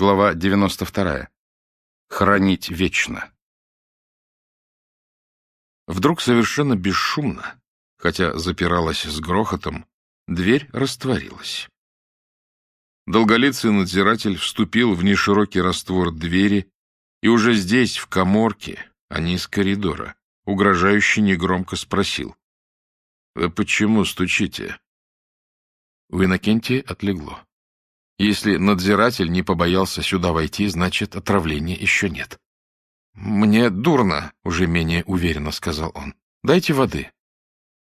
Глава 92. Хранить вечно. Вдруг совершенно бесшумно, хотя запиралась с грохотом, дверь растворилась. Долголицый надзиратель вступил в неширокий раствор двери, и уже здесь, в коморке, а не из коридора, угрожающе негромко спросил. — Вы почему стучите? У Иннокентия отлегло. Если надзиратель не побоялся сюда войти, значит, отравления еще нет. — Мне дурно, — уже менее уверенно сказал он. — Дайте воды.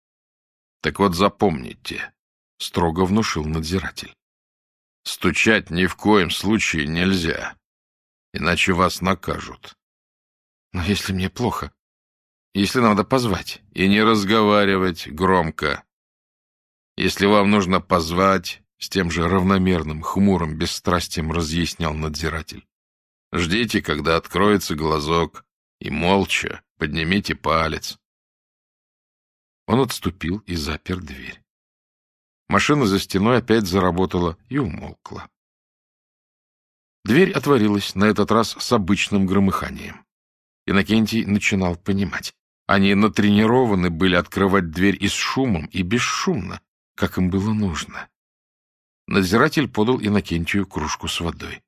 — Так вот запомните, — строго внушил надзиратель. — Стучать ни в коем случае нельзя, иначе вас накажут. — Но если мне плохо, если надо позвать. — И не разговаривать громко. Если вам нужно позвать, с тем же равномерным, хмурым бесстрастием разъяснял надзиратель. Ждите, когда откроется глазок, и молча поднимите палец. Он отступил и запер дверь. Машина за стеной опять заработала и умолкла. Дверь отворилась, на этот раз с обычным громыханием. Иннокентий начинал понимать. Они натренированы были открывать дверь и с шумом, и бесшумно, как им было нужно. Надзиратель подал Иннокентию кружку с водой.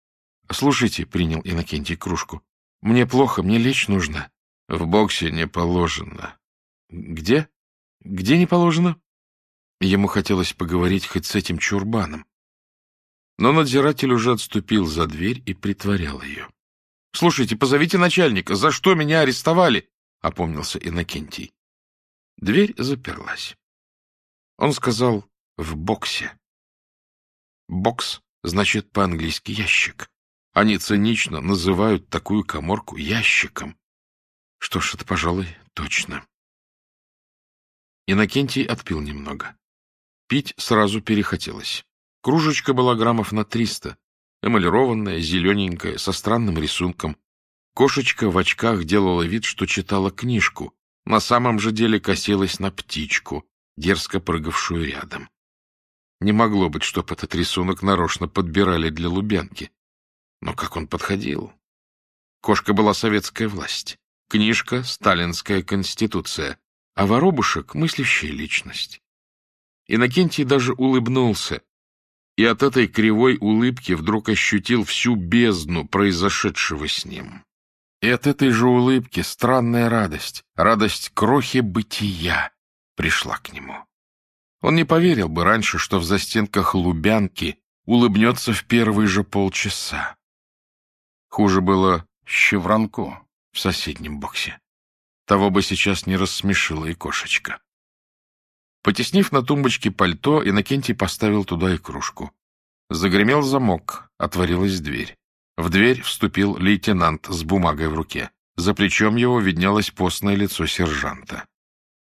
— Слушайте, — принял Иннокентий кружку, — мне плохо, мне лечь нужно. — В боксе не положено. — Где? Где не положено? Ему хотелось поговорить хоть с этим чурбаном. Но надзиратель уже отступил за дверь и притворял ее. — Слушайте, позовите начальника, за что меня арестовали? — опомнился Иннокентий. Дверь заперлась. Он сказал «в боксе». Бокс значит по-английски ящик. Они цинично называют такую коморку ящиком. Что ж, это, пожалуй, точно. Иннокентий отпил немного. Пить сразу перехотелось. Кружечка была граммов на триста, эмалированная, зелененькая, со странным рисунком. Кошечка в очках делала вид, что читала книжку, на самом же деле косилась на птичку, дерзко прыгавшую рядом. Не могло быть, чтоб этот рисунок нарочно подбирали для Лубянки. Но как он подходил? Кошка была советская власть, книжка — сталинская конституция, а воробушек — мыслящая личность. Иннокентий даже улыбнулся, и от этой кривой улыбки вдруг ощутил всю бездну произошедшего с ним. И от этой же улыбки странная радость, радость крохи бытия пришла к нему. Он не поверил бы раньше, что в застенках Лубянки улыбнется в первые же полчаса. Хуже было Щевранко в соседнем боксе. Того бы сейчас не рассмешила и кошечка. Потеснив на тумбочке пальто, Иннокентий поставил туда и кружку. Загремел замок, отворилась дверь. В дверь вступил лейтенант с бумагой в руке. За плечом его виднелось постное лицо сержанта.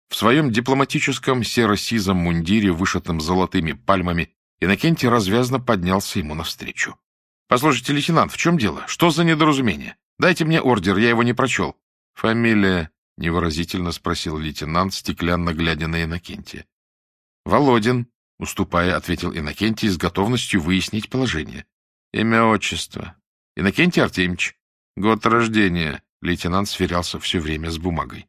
В своем дипломатическом серо-сизом мундире, вышитом золотыми пальмами, Иннокентий развязно поднялся ему навстречу. — Послушайте, лейтенант, в чем дело? Что за недоразумение? Дайте мне ордер, я его не прочел. — Фамилия? — невыразительно спросил лейтенант, стеклянно глядя на Иннокентия. — Володин, — уступая, ответил Иннокентий с готовностью выяснить положение. — Имя, отчество. — Иннокентий Артемьевич. — Год рождения. Лейтенант сверялся все время с бумагой.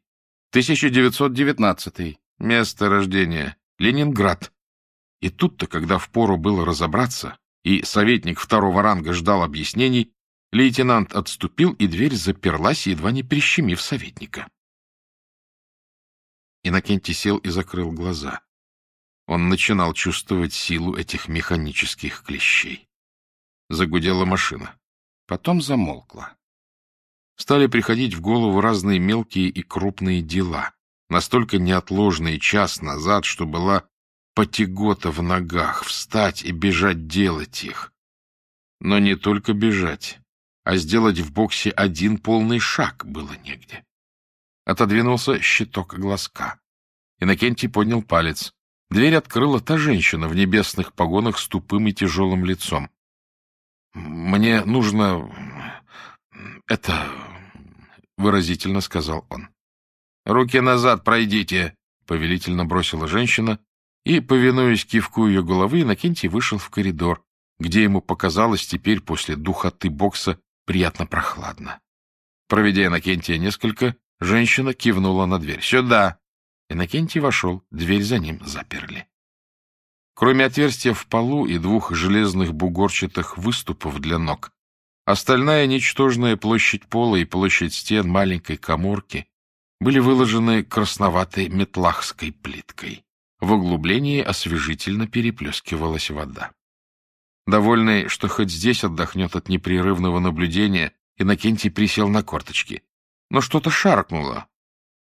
1919. Место рождения. Ленинград. И тут-то, когда впору было разобраться, и советник второго ранга ждал объяснений, лейтенант отступил, и дверь заперлась, едва не прищемив советника. Иннокентий сел и закрыл глаза. Он начинал чувствовать силу этих механических клещей. Загудела машина. Потом замолкла стали приходить в голову разные мелкие и крупные дела, настолько неотложные час назад, что была потягота в ногах, встать и бежать делать их. Но не только бежать, а сделать в боксе один полный шаг было негде. Отодвинулся щиток глазка. Иннокентий поднял палец. Дверь открыла та женщина в небесных погонах с тупым и тяжелым лицом. — Мне нужно... это выразительно сказал он. «Руки назад пройдите!» — повелительно бросила женщина, и, повинуясь кивку ее головы, Иннокентий вышел в коридор, где ему показалось теперь после духоты бокса приятно прохладно. Проведя Иннокентия несколько, женщина кивнула на дверь. «Сюда!» Иннокентий вошел, дверь за ним заперли. Кроме отверстия в полу и двух железных бугорчатых выступов для ног, остальная ничтожная площадь пола и площадь стен маленькой коморки были выложены красноватой метлахской плиткой. В углублении освежительно переплескивалась вода. Довольный, что хоть здесь отдохнет от непрерывного наблюдения, Иннокентий присел на корточки. Но что-то шаркнуло.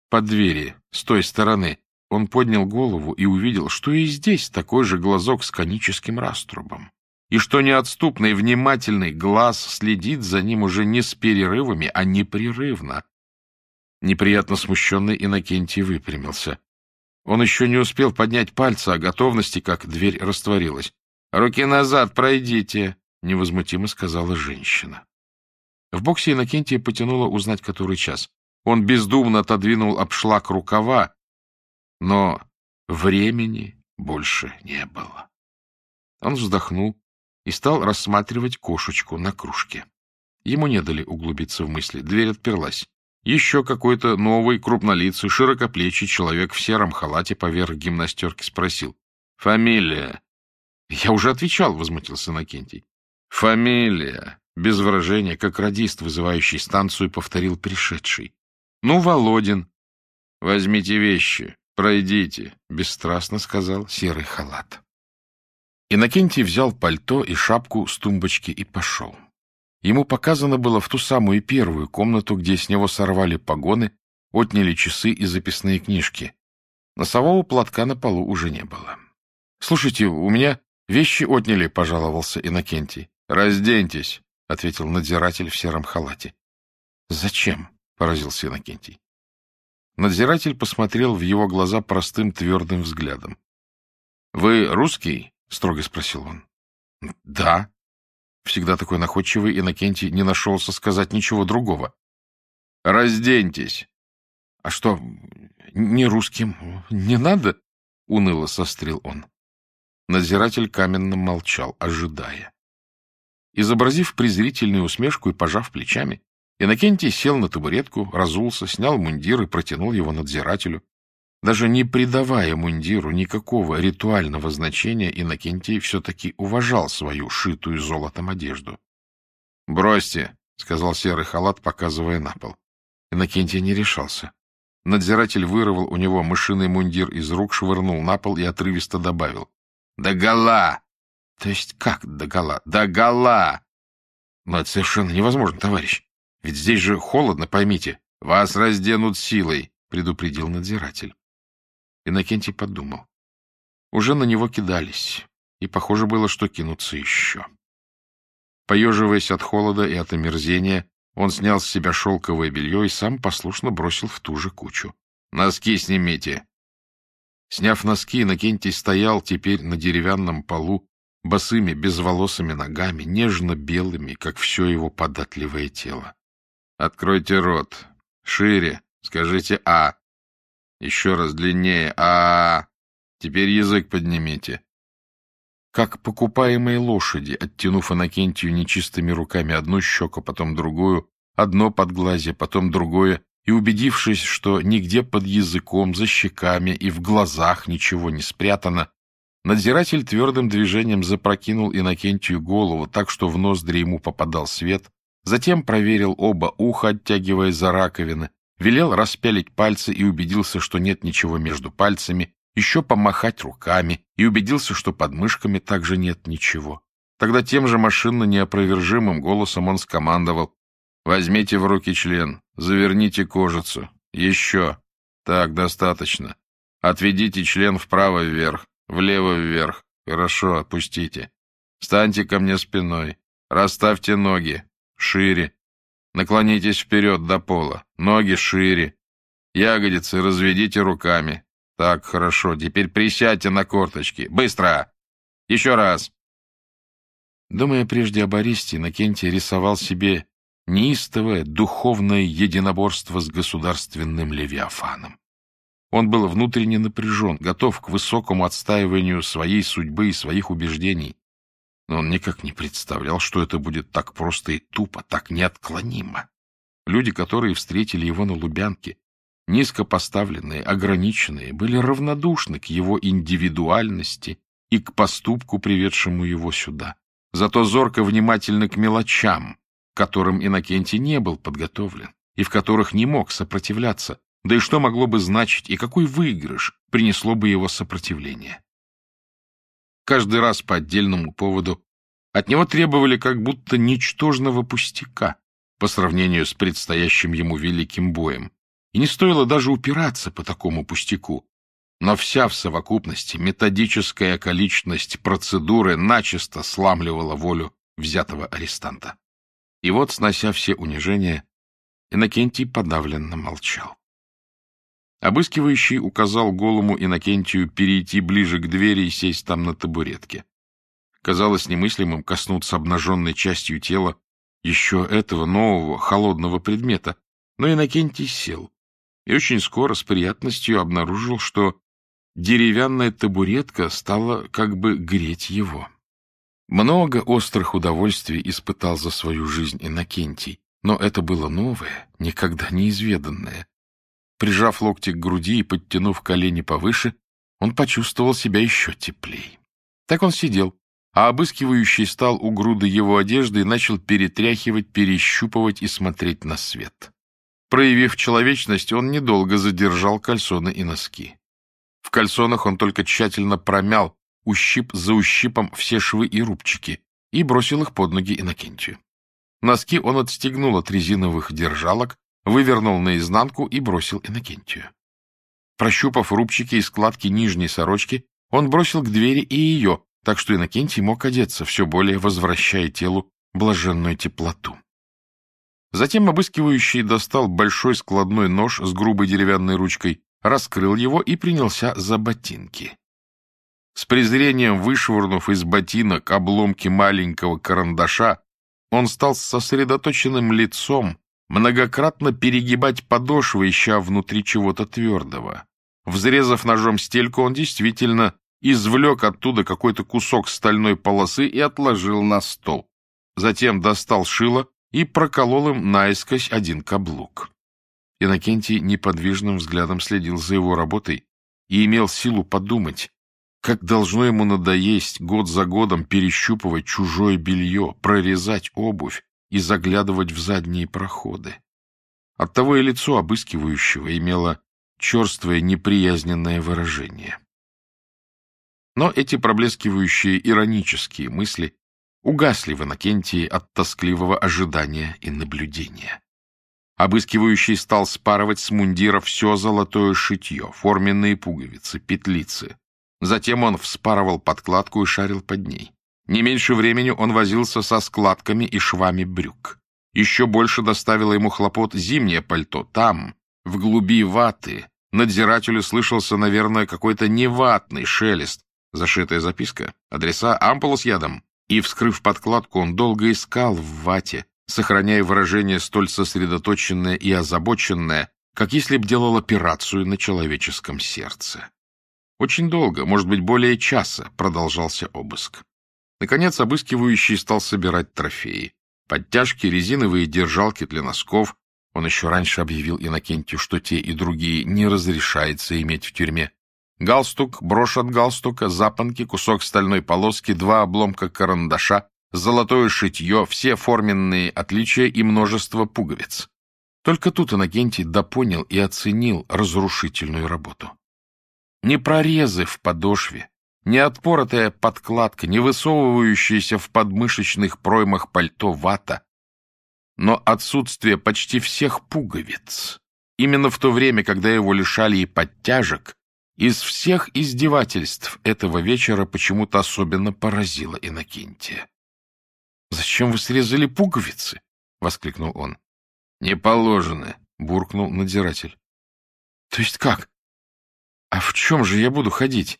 Под двери, с той стороны. Он поднял голову и увидел, что и здесь такой же глазок с коническим раструбом. И что неотступный, внимательный глаз следит за ним уже не с перерывами, а непрерывно. Неприятно смущенный Иннокентий выпрямился. Он еще не успел поднять пальцы о готовности, как дверь растворилась. — Руки назад, пройдите, — невозмутимо сказала женщина. В боксе Иннокентия потянуло узнать, который час. Он бездумно отодвинул обшлаг рукава, но времени больше не было. Он вздохнул и стал рассматривать кошечку на кружке. Ему не дали углубиться в мысли. Дверь отперлась. Еще какой-то новый, крупнолицый, широкоплечий человек в сером халате поверх гимнастерки спросил. — Фамилия? Я уже отвечал, — возмутился Накентий. Фамилия. Без выражения, как радист, вызывающий станцию, повторил пришедший. Ну, Володин. Возьмите вещи, пройдите, — бесстрастно сказал серый халат. Иннокентий взял пальто и шапку с тумбочки и пошел. Ему показано было в ту самую первую комнату, где с него сорвали погоны, отняли часы и записные книжки. Носового платка на полу уже не было. — Слушайте, у меня Вещи отняли, — пожаловался Иннокентий. — Разденьтесь, — ответил надзиратель в сером халате. — Зачем? — поразился Иннокентий. Надзиратель посмотрел в его глаза простым твердым взглядом. — Вы русский? — строго спросил он. — Да. Всегда такой находчивый Иннокентий не нашелся сказать ничего другого. — Разденьтесь. — А что, не русским не надо? — уныло сострил он. Надзиратель каменно молчал, ожидая. Изобразив презрительную усмешку и пожав плечами, Иннокентий сел на табуретку, разулся, снял мундир и протянул его надзирателю. Даже не придавая мундиру никакого ритуального значения, Иннокентий все-таки уважал свою шитую золотом одежду. — Бросьте, — сказал серый халат, показывая на пол. Иннокентий не решался. Надзиратель вырвал у него мышиный мундир из рук, швырнул на пол и отрывисто добавил. Догола! То есть как догола? Догола! Но это совершенно невозможно, товарищ. Ведь здесь же холодно, поймите. Вас разденут силой, предупредил надзиратель. Иннокентий подумал. Уже на него кидались, и похоже было, что кинутся еще. Поеживаясь от холода и от омерзения, он снял с себя шелковое белье и сам послушно бросил в ту же кучу. — Носки снимите! Сняв носки, Иннокентий стоял теперь на деревянном полу, босыми, безволосыми ногами, нежно-белыми, как все его податливое тело. — Откройте рот. Шире. Скажите «А». Еще раз длиннее. а Теперь язык поднимите. Как покупаемые лошади, оттянув Иннокентию нечистыми руками одну щеку, потом другую, одно подглазие, потом другое, и, убедившись, что нигде под языком, за щеками и в глазах ничего не спрятано, надзиратель твердым движением запрокинул Иннокентию голову так, что в ноздри ему попадал свет, затем проверил оба уха, оттягивая за раковины, велел распялить пальцы и убедился, что нет ничего между пальцами, еще помахать руками и убедился, что под мышками также нет ничего. Тогда тем же машинно-неопровержимым голосом он скомандовал Возьмите в руки член, заверните кожицу. Еще. Так, достаточно. Отведите член вправо вверх, влево вверх. Хорошо, отпустите. Станьте ко мне спиной. Расставьте ноги. Шире. Наклонитесь вперед до пола. Ноги шире. Ягодицы разведите руками. Так, хорошо. Теперь присядьте на корточки. Быстро! Еще раз. Думая прежде об Аристе, Иннокентий рисовал себе неистовое духовное единоборство с государственным левиафаном. Он был внутренне напряжен, готов к высокому отстаиванию своей судьбы и своих убеждений. Но он никак не представлял, что это будет так просто и тупо, так неотклонимо. Люди, которые встретили его на Лубянке, низко поставленные, ограниченные, были равнодушны к его индивидуальности и к поступку, приведшему его сюда. Зато зорко внимательны к мелочам, к которым Иннокентий не был подготовлен и в которых не мог сопротивляться, да и что могло бы значить, и какой выигрыш принесло бы его сопротивление каждый раз по отдельному поводу, от него требовали как будто ничтожного пустяка по сравнению с предстоящим ему великим боем. И не стоило даже упираться по такому пустяку. Но вся в совокупности методическая околичность процедуры начисто сламливала волю взятого арестанта. И вот, снося все унижения, Иннокентий подавленно молчал. Обыскивающий указал голому Иннокентию перейти ближе к двери и сесть там на табуретке. Казалось немыслимым коснуться обнаженной частью тела еще этого нового холодного предмета, но Иннокентий сел и очень скоро с приятностью обнаружил, что деревянная табуретка стала как бы греть его. Много острых удовольствий испытал за свою жизнь Иннокентий, но это было новое, никогда неизведанное, Прижав локти к груди и подтянув колени повыше, он почувствовал себя еще теплее. Так он сидел, а обыскивающий стал у груды его одежды и начал перетряхивать, перещупывать и смотреть на свет. Проявив человечность, он недолго задержал кальсоны и носки. В кальсонах он только тщательно промял, ущип за ущипом все швы и рубчики и бросил их под ноги Иннокентию. Носки он отстегнул от резиновых держалок, вывернул наизнанку и бросил Иннокентию. Прощупав рубчики и складки нижней сорочки, он бросил к двери и ее, так что Иннокентий мог одеться, все более возвращая телу блаженную теплоту. Затем обыскивающий достал большой складной нож с грубой деревянной ручкой, раскрыл его и принялся за ботинки. С презрением вышвырнув из ботинок обломки маленького карандаша, он стал с сосредоточенным лицом многократно перегибать подошвы, ища внутри чего-то твердого. Взрезав ножом стельку, он действительно извлек оттуда какой-то кусок стальной полосы и отложил на стол. Затем достал шило и проколол им наискось один каблук. Иннокентий неподвижным взглядом следил за его работой и имел силу подумать, как должно ему надоесть год за годом перещупывать чужое белье, прорезать обувь, и заглядывать в задние проходы. Оттого и лицо обыскивающего имело черствое неприязненное выражение. Но эти проблескивающие иронические мысли угасли в Иннокентии от тоскливого ожидания и наблюдения. Обыскивающий стал спарывать с мундира все золотое шитье, форменные пуговицы, петлицы. Затем он вспарывал подкладку и шарил под ней. Не меньше времени он возился со складками и швами брюк. Еще больше доставило ему хлопот зимнее пальто. Там, в глуби ваты, надзирателю слышался, наверное, какой-то неватный шелест. Зашитая записка, адреса, ампула с ядом. И, вскрыв подкладку, он долго искал в вате, сохраняя выражение столь сосредоточенное и озабоченное, как если б делал операцию на человеческом сердце. Очень долго, может быть, более часа, продолжался обыск. Наконец обыскивающий стал собирать трофеи. Подтяжки, резиновые держалки для носков. Он еще раньше объявил Иннокентию, что те и другие не разрешается иметь в тюрьме. Галстук, брошь от галстука, запонки, кусок стальной полоски, два обломка карандаша, золотое шитье, все форменные отличия и множество пуговиц. Только тут Иннокентий допонял и оценил разрушительную работу. Не прорезы в подошве, не отпоротая подкладка, не высовывающаяся в подмышечных проймах пальто вата, но отсутствие почти всех пуговиц. Именно в то время, когда его лишали и подтяжек, из всех издевательств этого вечера почему-то особенно поразило Иннокентия. «Зачем вы срезали пуговицы?» — воскликнул он. «Не положено», — буркнул надзиратель. «То есть как? А в чем же я буду ходить?»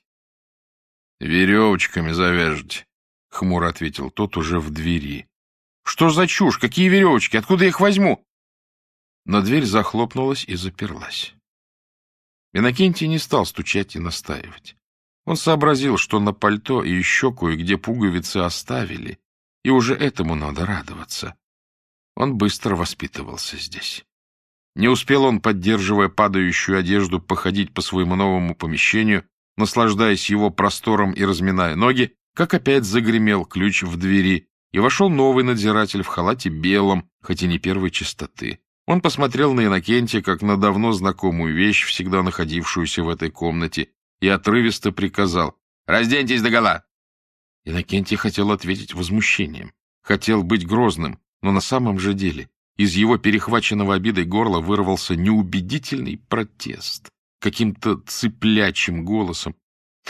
Веревочками завяжете, — хмуро ответил тот уже в двери. — Что за чушь? Какие веревочки? Откуда я их возьму? Но дверь захлопнулась и заперлась. Иннокентий не стал стучать и настаивать. Он сообразил, что на пальто и еще кое-где пуговицы оставили, и уже этому надо радоваться. Он быстро воспитывался здесь. Не успел он, поддерживая падающую одежду, походить по своему новому помещению, наслаждаясь его простором и разминая ноги, как опять загремел ключ в двери, и вошел новый надзиратель в халате белом, хоть и не первой чистоты. Он посмотрел на Иннокентия, как на давно знакомую вещь, всегда находившуюся в этой комнате, и отрывисто приказал «Разденьтесь догола!». Иннокентий хотел ответить возмущением, хотел быть грозным, но на самом же деле из его перехваченного обидой горла вырвался неубедительный протест каким-то цыплячьим голосом.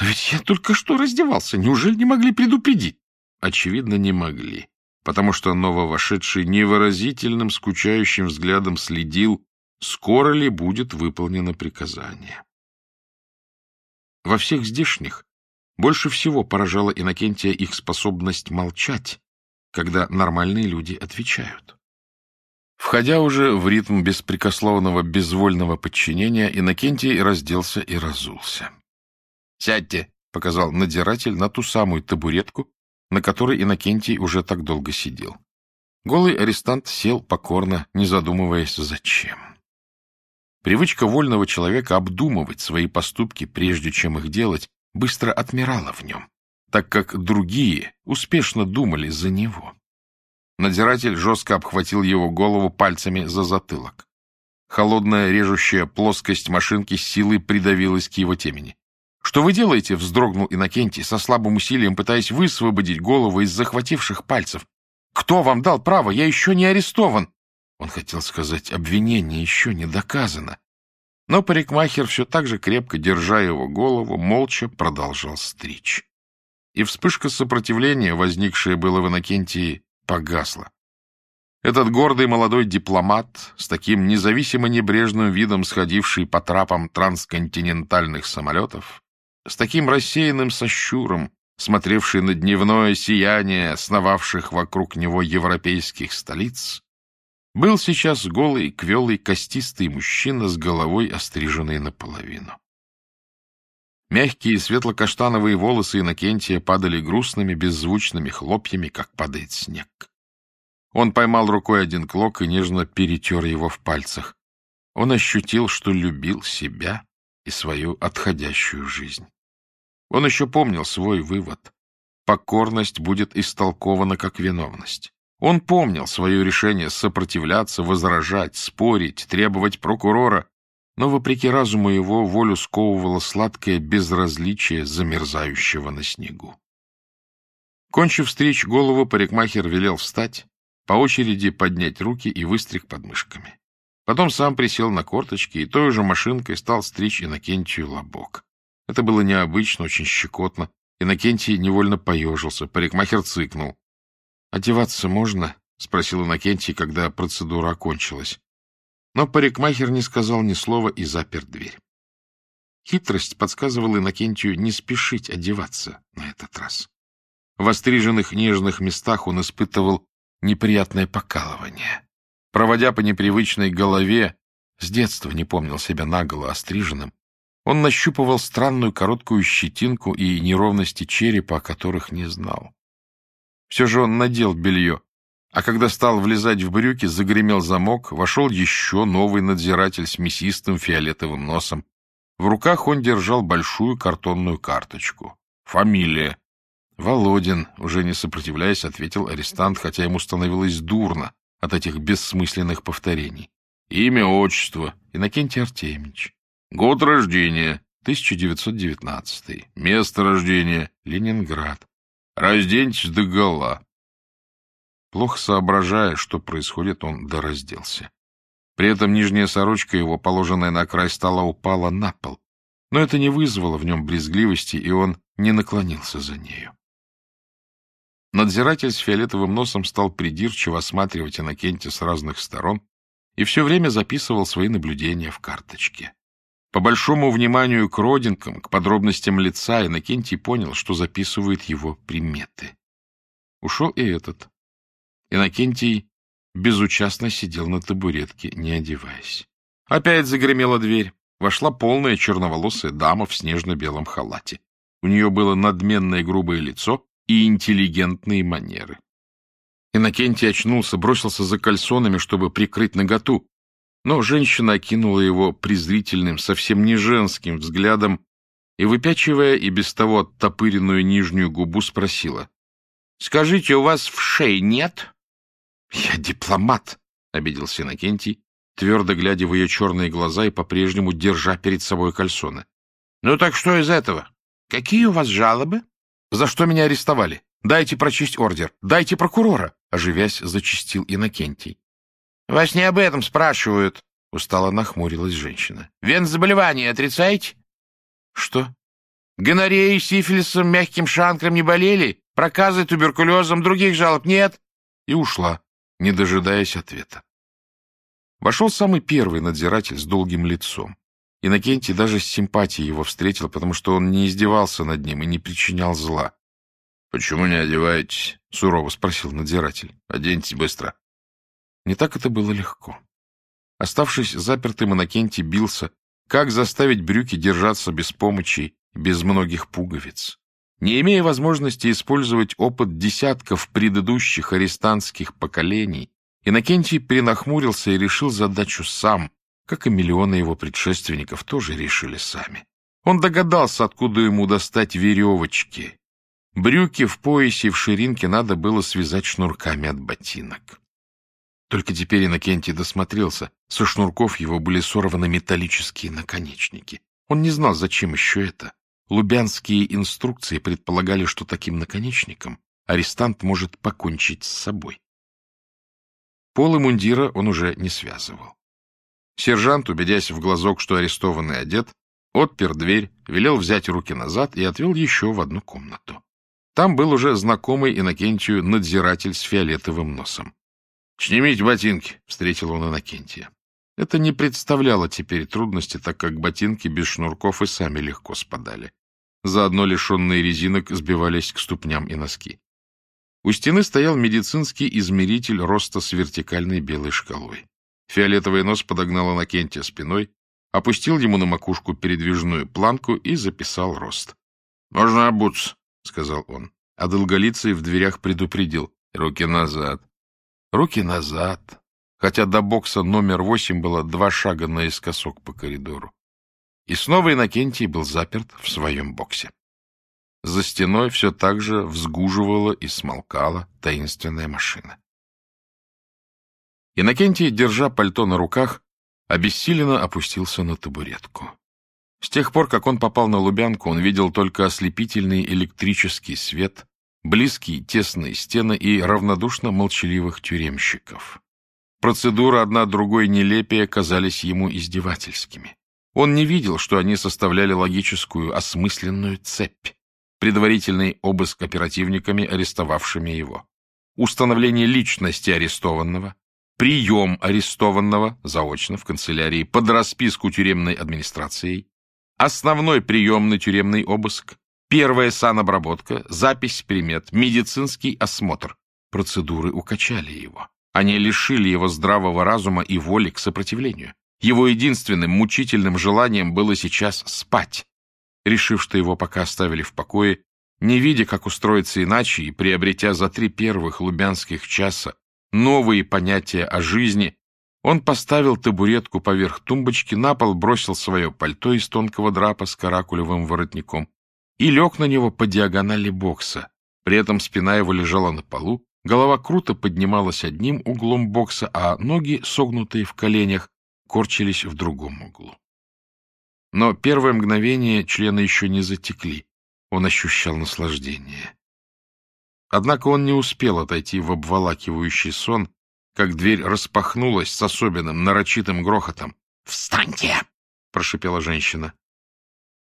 «Но ведь я только что раздевался, неужели не могли предупредить?» Очевидно, не могли, потому что нововошедший невыразительным, скучающим взглядом следил, скоро ли будет выполнено приказание. Во всех здешних больше всего поражала Иннокентия их способность молчать, когда нормальные люди отвечают. Входя уже в ритм беспрекословного безвольного подчинения, Иннокентий разделся и разулся. «Сядьте!» — показал надзиратель на ту самую табуретку, на которой Иннокентий уже так долго сидел. Голый арестант сел покорно, не задумываясь, зачем. Привычка вольного человека обдумывать свои поступки, прежде чем их делать, быстро отмирала в нем, так как другие успешно думали за него. Надзиратель жестко обхватил его голову пальцами за затылок. Холодная режущая плоскость машинки силой придавилась к его темени. — Что вы делаете? — вздрогнул Иннокентий, со слабым усилием пытаясь высвободить голову из захвативших пальцев. — Кто вам дал право? Я еще не арестован. Он хотел сказать, обвинение еще не доказано. Но парикмахер, все так же крепко держа его голову, молча продолжал стричь. И вспышка сопротивления, возникшая было в Иннокентии, погасла. Этот гордый молодой дипломат, с таким независимо небрежным видом сходивший по трапам трансконтинентальных самолетов, с таким рассеянным сощуром, смотревший на дневное сияние сновавших вокруг него европейских столиц, был сейчас голый, квелый, костистый мужчина с головой, остриженной наполовину. Мягкие светло-каштановые волосы Иннокентия падали грустными, беззвучными хлопьями, как падает снег. Он поймал рукой один клок и нежно перетер его в пальцах. Он ощутил, что любил себя и свою отходящую жизнь. Он еще помнил свой вывод. Покорность будет истолкована как виновность. Он помнил свое решение сопротивляться, возражать, спорить, требовать прокурора, но, вопреки разуму его, волю сковывало сладкое безразличие замерзающего на снегу. Кончив стричь голову, парикмахер велел встать, по очереди поднять руки и выстриг подмышками. Потом сам присел на корточки и той же машинкой стал стричь Иннокентию лобок. Это было необычно, очень щекотно. Иннокентий невольно поежился, парикмахер цыкнул. — Одеваться можно? — спросил Иннокентий, когда процедура окончилась. Но парикмахер не сказал ни слова и запер дверь. Хитрость подсказывала Иннокентию не спешить одеваться на этот раз. В остриженных нежных местах он испытывал неприятное покалывание. Проводя по непривычной голове, с детства не помнил себя наголо остриженным, он нащупывал странную короткую щетинку и неровности черепа, о которых не знал. Все же он надел белье, а когда стал влезать в брюки, загремел замок, вошел еще новый надзиратель с мясистым фиолетовым носом. В руках он держал большую картонную карточку. Фамилия. Володин, уже не сопротивляясь, ответил арестант, хотя ему становилось дурно от этих бессмысленных повторений. Имя, отчество. Иннокентий Артемьевич. Год рождения. 1919. Место рождения. Ленинград. Разденьтесь догола. Плохо соображая, что происходит, он доразделся. При этом нижняя сорочка его, положенная на край стола, упала на пол. Но это не вызвало в нем брезгливости, и он не наклонился за нею. Надзиратель с фиолетовым носом стал придирчиво осматривать Иннокентия с разных сторон и все время записывал свои наблюдения в карточке. По большому вниманию к родинкам, к подробностям лица, Иннокентий понял, что записывает его приметы. Ушел и этот. Иннокентий безучастно сидел на табуретке, не одеваясь. Опять загремела дверь. Вошла полная черноволосая дама в снежно-белом халате. У нее было надменное грубое лицо и интеллигентные манеры. Иннокентий очнулся, бросился за кальсонами, чтобы прикрыть наготу, но женщина окинула его презрительным, совсем не женским взглядом и, выпячивая и без того оттопыренную нижнюю губу, спросила. — Скажите, у вас в шее нет? — Я дипломат, — обиделся Иннокентий, твердо глядя в ее черные глаза и по-прежнему держа перед собой кальсоны. — Ну так что из этого? Какие у вас жалобы? — За что меня арестовали? Дайте прочесть ордер. Дайте прокурора, — оживясь, зачистил Иннокентий. — Вас не об этом спрашивают, — устало нахмурилась женщина. — Вензаболевание отрицаете? — Что? Гонореей, сифилисом, мягким шанкром не болели? Проказой, туберкулезом, других жалоб нет? И ушла, не дожидаясь ответа. Вошел самый первый надзиратель с долгим лицом. Иннокентий даже с симпатией его встретил, потому что он не издевался над ним и не причинял зла. — Почему не одеваетесь? — сурово спросил надзиратель. — Оденьтесь быстро. Не так это было легко. Оставшись запертым, Иннокентий бился, как заставить брюки держаться без помощи, без многих пуговиц. Не имея возможности использовать опыт десятков предыдущих арестантских поколений, Иннокентий перенахмурился и решил задачу сам, как и миллионы его предшественников тоже решили сами. Он догадался, откуда ему достать веревочки. Брюки в поясе и в ширинке надо было связать шнурками от ботинок. Только теперь Иннокентий досмотрелся. Со шнурков его были сорваны металлические наконечники. Он не знал, зачем еще это. Лубянские инструкции предполагали, что таким наконечником арестант может покончить с собой. Полы мундира он уже не связывал. Сержант, убедясь в глазок, что арестованный одет, отпер дверь, велел взять руки назад и отвел еще в одну комнату. Там был уже знакомый Иннокентию надзиратель с фиолетовым носом. — Снимите ботинки, — встретил он Иннокентия. Это не представляло теперь трудности, так как ботинки без шнурков и сами легко спадали. Заодно лишенные резинок сбивались к ступням и носки. У стены стоял медицинский измеритель роста с вертикальной белой шкалой. Фиолетовый нос подогнал Иннокентия спиной, опустил ему на макушку передвижную планку и записал рост. — Можно обуться, — сказал он. А долголицый в дверях предупредил. — Руки назад. Руки назад. Хотя до бокса номер восемь было два шага наискосок по коридору. И снова Иннокентий был заперт в своем боксе. За стеной все так же взгуживала и смолкала таинственная машина. Иннокентий, держа пальто на руках, обессиленно опустился на табуретку. С тех пор, как он попал на Лубянку, он видел только ослепительный электрический свет, близкие тесные стены и равнодушно молчаливых тюремщиков. Процедуры одна другой нелепее казались ему издевательскими. Он не видел, что они составляли логическую, осмысленную цепь предварительный обыск оперативниками, арестовавшими его, установление личности арестованного, прием арестованного заочно в канцелярии под расписку тюремной администрацией, основной приемный тюремный обыск, первая санобработка, запись примет, медицинский осмотр. Процедуры укачали его. Они лишили его здравого разума и воли к сопротивлению. Его единственным мучительным желанием было сейчас спать, решив, что его пока оставили в покое, не видя, как устроиться иначе, и приобретя за три первых лубянских часа новые понятия о жизни, он поставил табуретку поверх тумбочки, на пол бросил свое пальто из тонкого драпа с каракулевым воротником и лег на него по диагонали бокса. При этом спина его лежала на полу, голова круто поднималась одним углом бокса, а ноги, согнутые в коленях, корчились в другом углу. Но первое мгновение члены еще не затекли. Он ощущал наслаждение. Однако он не успел отойти в обволакивающий сон, как дверь распахнулась с особенным нарочитым грохотом. «Встаньте!» — прошипела женщина.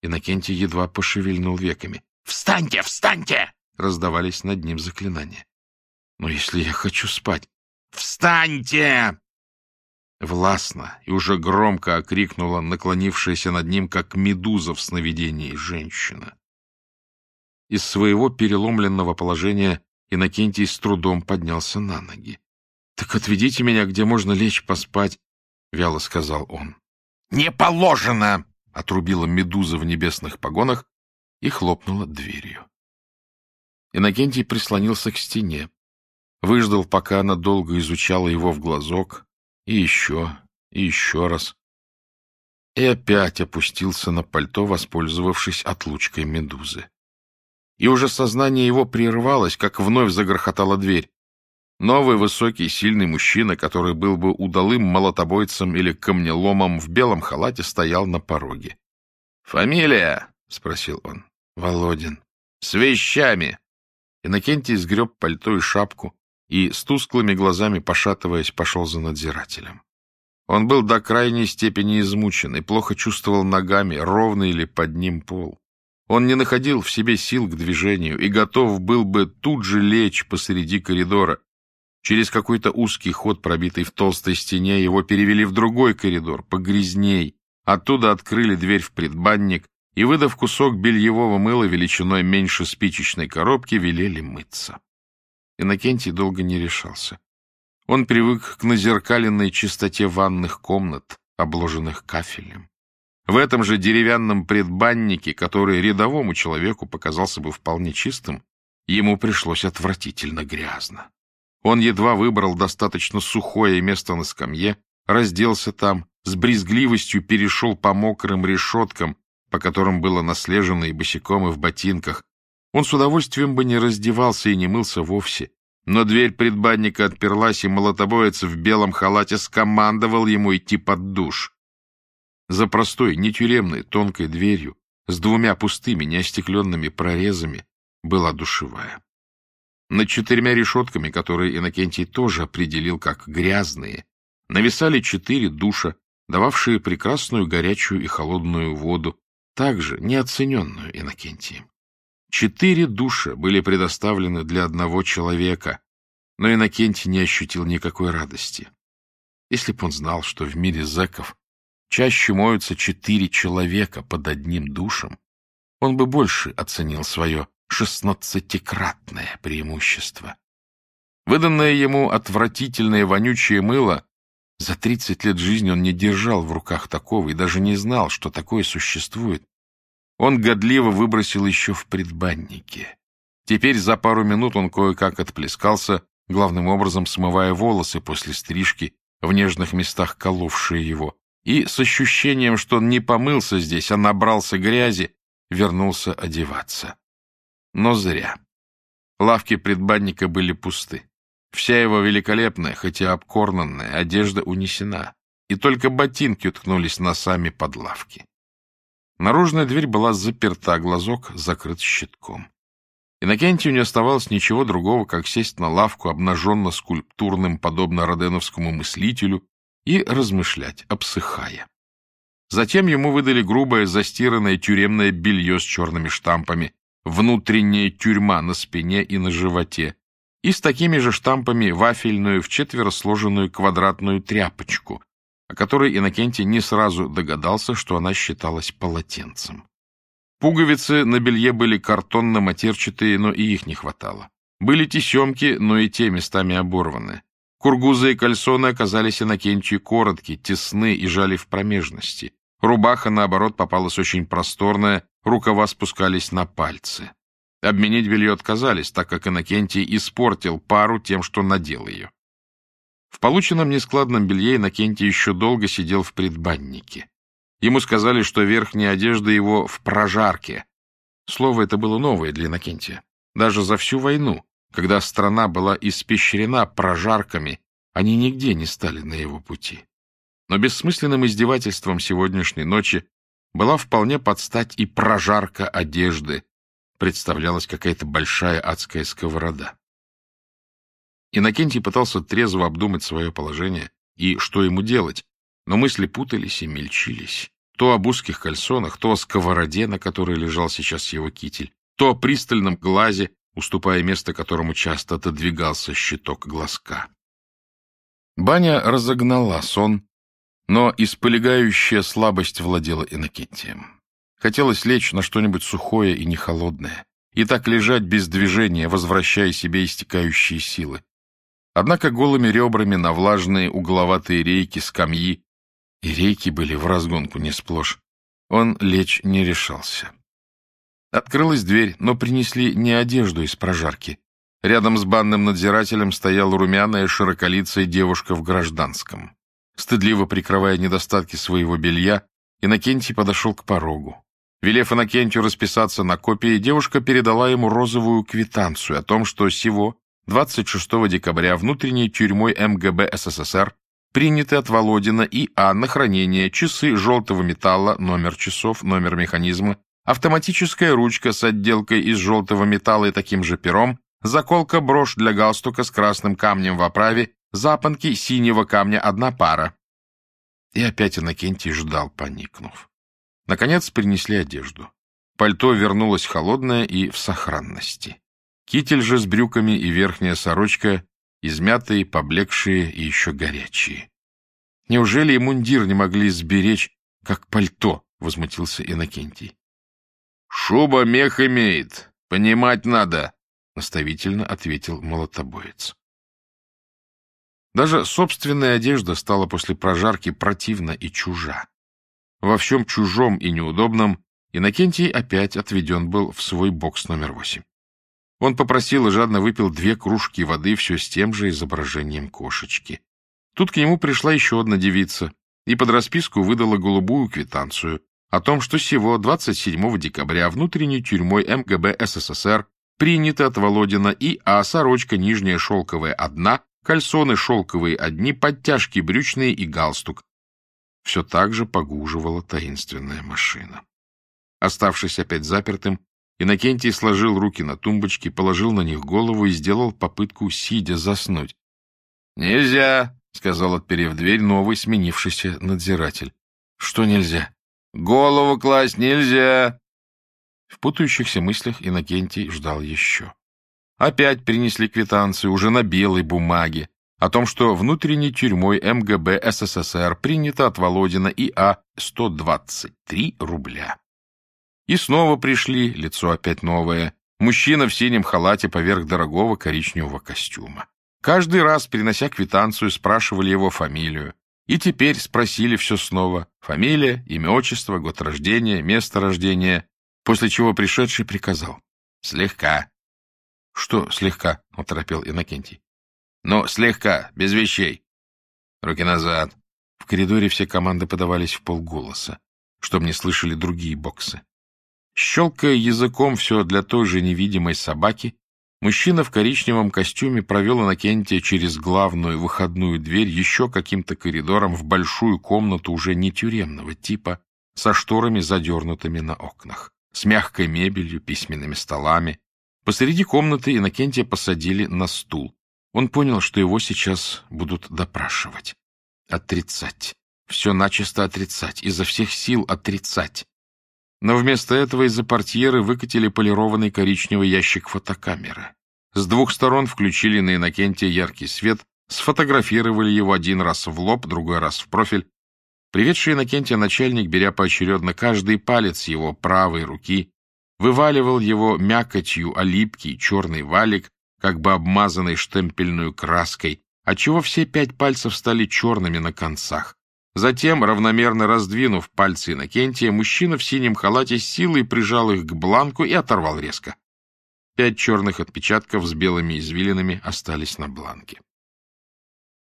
Иннокентий едва пошевельнул веками. «Встаньте! Встаньте!» — раздавались над ним заклинания. «Но если я хочу спать...» «Встаньте!» Властно и уже громко окрикнула наклонившаяся над ним, как медуза в сновидении, женщина. Из своего переломленного положения Иннокентий с трудом поднялся на ноги. — Так отведите меня, где можно лечь поспать, — вяло сказал он. — Не положено! — отрубила медуза в небесных погонах и хлопнула дверью. Иннокентий прислонился к стене, выждал, пока она долго изучала его в глазок, и еще, и еще раз, и опять опустился на пальто, воспользовавшись отлучкой медузы. И уже сознание его прервалось, как вновь загрохотала дверь. Новый, высокий, сильный мужчина, который был бы удалым молотобойцем или камнеломом в белом халате, стоял на пороге. «Фамилия?» — спросил он. «Володин». «С вещами!» Иннокентий сгреб пальто и шапку и, с тусклыми глазами пошатываясь, пошел за надзирателем. Он был до крайней степени измучен и плохо чувствовал ногами, ровный ли под ним пол. Он не находил в себе сил к движению и готов был бы тут же лечь посреди коридора. Через какой-то узкий ход, пробитый в толстой стене, его перевели в другой коридор, погрязней. Оттуда открыли дверь в предбанник и, выдав кусок бельевого мыла величиной меньше спичечной коробки, велели мыться. Иннокентий долго не решался. Он привык к назеркаленной чистоте ванных комнат, обложенных кафелем. В этом же деревянном предбаннике, который рядовому человеку показался бы вполне чистым, ему пришлось отвратительно грязно. Он едва выбрал достаточно сухое место на скамье, разделся там, с брезгливостью перешел по мокрым решеткам, по которым было наслежено и босиком, и в ботинках. Он с удовольствием бы не раздевался и не мылся вовсе, но дверь предбанника отперлась, и молотобоец в белом халате скомандовал ему идти под душ. За простой, не тюремной, тонкой дверью, с двумя пустыми, неостекленными прорезами, была душевая. Над четырьмя решетками, которые Иннокентий тоже определил как грязные, нависали четыре душа, дававшие прекрасную горячую и холодную воду, также неоцененную Иннокентием. Четыре душа были предоставлены для одного человека, но Иннокентий не ощутил никакой радости. Если б он знал, что в мире зэков чаще моются четыре человека под одним душем, он бы больше оценил свое шестнадцатикратное преимущество. Выданное ему отвратительное вонючее мыло, за тридцать лет жизни он не держал в руках такого и даже не знал, что такое существует. Он годливо выбросил еще в предбаннике. Теперь за пару минут он кое-как отплескался, главным образом смывая волосы после стрижки, в нежных местах коловшие его, и с ощущением, что он не помылся здесь, а набрался грязи, вернулся одеваться. Но зря. Лавки предбанника были пусты. Вся его великолепная, хотя обкорнанная, одежда унесена, и только ботинки уткнулись носами под лавки. Наружная дверь была заперта, глазок закрыт щитком. Иннокентию не оставалось ничего другого, как сесть на лавку обнаженно-скульптурным, подобно роденовскому мыслителю, и размышлять, обсыхая. Затем ему выдали грубое застиранное тюремное белье с черными штампами, внутренняя тюрьма на спине и на животе, и с такими же штампами вафельную в четверо сложенную квадратную тряпочку, о которой Иннокентий не сразу догадался, что она считалась полотенцем. Пуговицы на белье были картонно-матерчатые, но и их не хватало. Были тесемки, но и те местами оборваны. Кургузы и кальсоны оказались Иннокентию короткие, тесны и жали в промежности. Рубаха, наоборот, попалась очень просторная, рукава спускались на пальцы. Обменить белье отказались, так как Иннокентий испортил пару тем, что надел ее. В полученном нескладном белье Иннокентий еще долго сидел в предбаннике. Ему сказали, что верхняя одежда его в прожарке. Слово это было новое для Иннокентия. Даже за всю войну когда страна была испещрена прожарками, они нигде не стали на его пути. Но бессмысленным издевательством сегодняшней ночи была вполне подстать и прожарка одежды. Представлялась какая-то большая адская сковорода. Иннокентий пытался трезво обдумать свое положение и что ему делать, но мысли путались и мельчились. То об узких кальсонах, то о сковороде, на которой лежал сейчас его китель, то о пристальном глазе, уступая место которому часто отодвигался щиток глазка. Баня разогнала сон, но исполегающая слабость владела Иннокентием. Хотелось лечь на что-нибудь сухое и не холодное, и так лежать без движения, возвращая себе истекающие силы. Однако голыми ребрами на влажные угловатые рейки скамьи, и рейки были в разгонку не сплошь, он лечь не решался. Открылась дверь, но принесли не одежду из прожарки. Рядом с банным надзирателем стояла румяная, широколицая девушка в гражданском. Стыдливо прикрывая недостатки своего белья, Иннокентий подошел к порогу. Велев Иннокентию расписаться на копии, девушка передала ему розовую квитанцию о том, что сего 26 декабря внутренней тюрьмой МГБ СССР приняты от Володина и А на хранение часы желтого металла, номер часов, номер механизма, автоматическая ручка с отделкой из желтого металла и таким же пером, заколка брошь для галстука с красным камнем в оправе, запонки синего камня одна пара. И опять Иннокентий ждал, поникнув. Наконец принесли одежду. Пальто вернулось холодное и в сохранности. Китель же с брюками и верхняя сорочка измятые, поблекшие и еще горячие. Неужели и мундир не могли сберечь, как пальто? — возмутился Иннокентий. — Шуба мех имеет, понимать надо, — наставительно ответил молотобоец. Даже собственная одежда стала после прожарки противна и чужа. Во всем чужом и неудобном Иннокентий опять отведен был в свой бокс номер восемь. Он попросил и жадно выпил две кружки воды, все с тем же изображением кошечки. Тут к нему пришла еще одна девица и под расписку выдала голубую квитанцию о том, что сего 27 декабря внутренней тюрьмой МГБ СССР принято от Володина и А сорочка нижняя шелковая одна, кальсоны шелковые одни, подтяжки брючные и галстук. Все так же погуживала таинственная машина. Оставшись опять запертым, Иннокентий сложил руки на тумбочке, положил на них голову и сделал попытку, сидя, заснуть. — Нельзя, — сказал, отперев дверь, новый сменившийся надзиратель. — Что нельзя? — Голову класть нельзя. В путающихся мыслях Иннокентий ждал еще. Опять принесли квитанцию, уже на белой бумаге, о том, что внутренней тюрьмой МГБ СССР принято от Володина ИА 123 рубля. И снова пришли, лицо опять новое, мужчина в синем халате поверх дорогого коричневого костюма. Каждый раз, принося квитанцию, спрашивали его фамилию. И теперь спросили все снова. Фамилия, имя, отчество, год рождения, место рождения. После чего пришедший приказал. Слегка. — Что слегка? — оторопел Иннокентий. — Ну, слегка, без вещей. Руки назад. В коридоре все команды подавались в полголоса, чтобы не слышали другие боксы. Щелкая языком все для той же невидимой собаки, мужчина в коричневом костюме провел Иннокентия через главную выходную дверь еще каким-то коридором в большую комнату уже не тюремного типа, со шторами, задернутыми на окнах, с мягкой мебелью, письменными столами, Посреди комнаты Иннокентия посадили на стул. Он понял, что его сейчас будут допрашивать. Отрицать. Все начисто отрицать. Изо всех сил отрицать. Но вместо этого из-за портьеры выкатили полированный коричневый ящик фотокамеры. С двух сторон включили на Иннокентия яркий свет, сфотографировали его один раз в лоб, другой раз в профиль. Приведший Иннокентия начальник, беря поочередно каждый палец его правой руки, вываливал его мякотью о липкий черный валик, как бы обмазанный штемпельную краской, отчего все пять пальцев стали черными на концах. Затем, равномерно раздвинув пальцы Иннокентия, мужчина в синем халате с силой прижал их к бланку и оторвал резко. Пять черных отпечатков с белыми извилинами остались на бланке.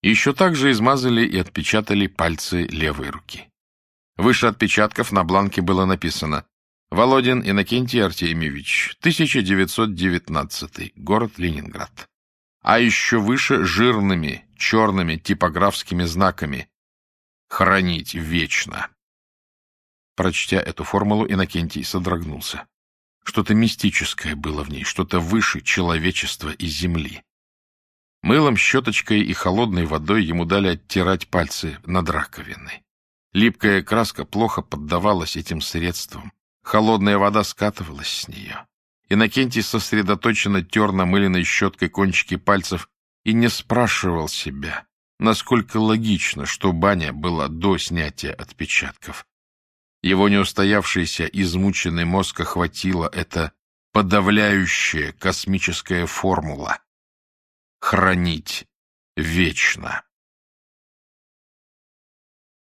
Еще также измазали и отпечатали пальцы левой руки. Выше отпечатков на бланке было написано Володин Иннокентий Артемьевич, 1919, город Ленинград. А еще выше жирными черными типографскими знаками «Хранить вечно». Прочтя эту формулу, Иннокентий содрогнулся. Что-то мистическое было в ней, что-то выше человечества и земли. Мылом, щеточкой и холодной водой ему дали оттирать пальцы над раковиной. Липкая краска плохо поддавалась этим средствам. Холодная вода скатывалась с нее. Иннокентий сосредоточенно тер намыленной щеткой кончики пальцев и не спрашивал себя, насколько логично, что баня была до снятия отпечатков. Его неустоявшийся, измученный мозг охватила эта подавляющая космическая формула. Хранить вечно.